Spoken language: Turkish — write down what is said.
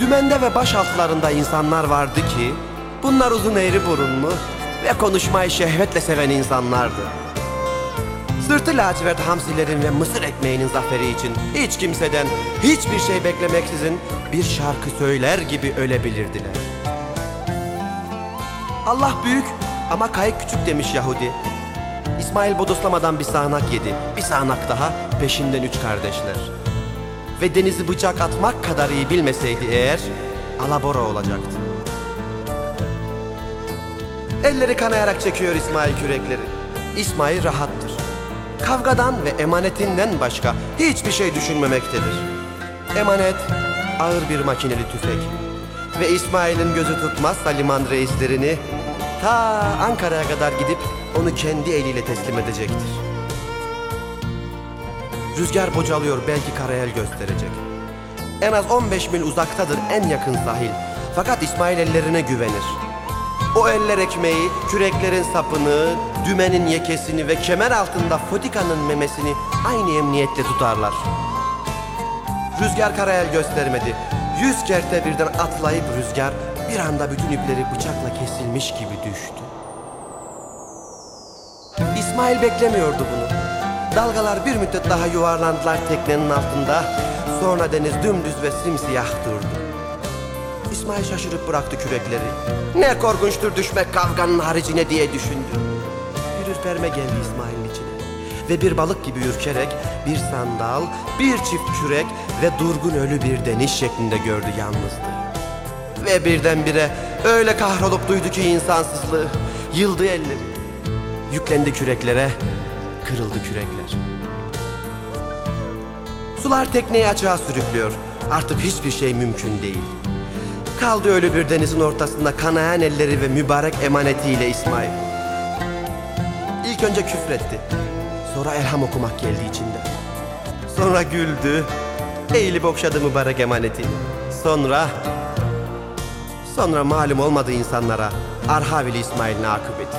Dibinde ve baş altlarında insanlar vardı ki bunlar uzun eğri burunlu ve konuşmayı şehvetle seven insanlardı. Sırtı lacivert hamsilerin ve mısır ekmeğinin zaferi için hiç kimseden hiçbir şey beklemeksizin bir şarkı söyler gibi ölebilirdiler. Allah büyük ama kayık küçük demiş Yahudi. İsmail bodoslamadan bir sağanak yedi. Bir sağanak daha peşinden üç kardeşler. Ve denizi bıçak atmak kadar iyi bilmeseydi eğer alabora olacaktı. Elleri kanayarak çekiyor İsmail kürekleri. İsmail rahattır. Kavgadan ve emanetinden başka hiçbir şey düşünmemektedir. Emanet ağır bir makineli tüfek. Ve İsmail'in gözü tutmazsa liman reislerini ta Ankara'ya kadar gidip onu kendi eliyle teslim edecektir. Rüzgar bocalıyor belki karayel gösterecek. En az 15 mil uzaktadır en yakın sahil. Fakat İsmail ellerine güvenir. O eller ekmeği, küreklerin sapını, dümenin yekesini ve kemer altında fotikanın memesini aynı emniyetle tutarlar. Rüzgar karayel göstermedi. Yüz kerte birden atlayıp rüzgar bir anda bütün ipleri bıçakla kesilmiş gibi düştü. İsmail beklemiyordu bunu. Dalgalar bir müddet daha yuvarlandılar teknenin altında. Sonra deniz dümdüz ve simsiyah durdu. İsmail şaşırıp bıraktı kürekleri. Ne korkunçtur düşmek kavganın haricine diye düşündü. Bir ürperme geldi İsmail'in içine. Ve bir balık gibi ürkerek bir sandal, bir çift kürek ve durgun ölü bir deniz şeklinde gördü yalnızdı. Ve birdenbire öyle kahrolup duydu ki insansızlığı. Yıldı elleri. Yüklendi küreklere, kırıldı kürekler. Sular tekneyi açığa sürüklüyor. Artık hiçbir şey mümkün değil. Kaldı ölü bir denizin ortasında kanayan elleri ve mübarek emanetiyle İsmail. İlk önce küfretti. Sonra elham okumak geldi içinde. Sonra güldü. Eğilip okşadı mübarek emaneti. Sonra... Sonra malum olmadı insanlara Arhavili İsmail'in akıbeti.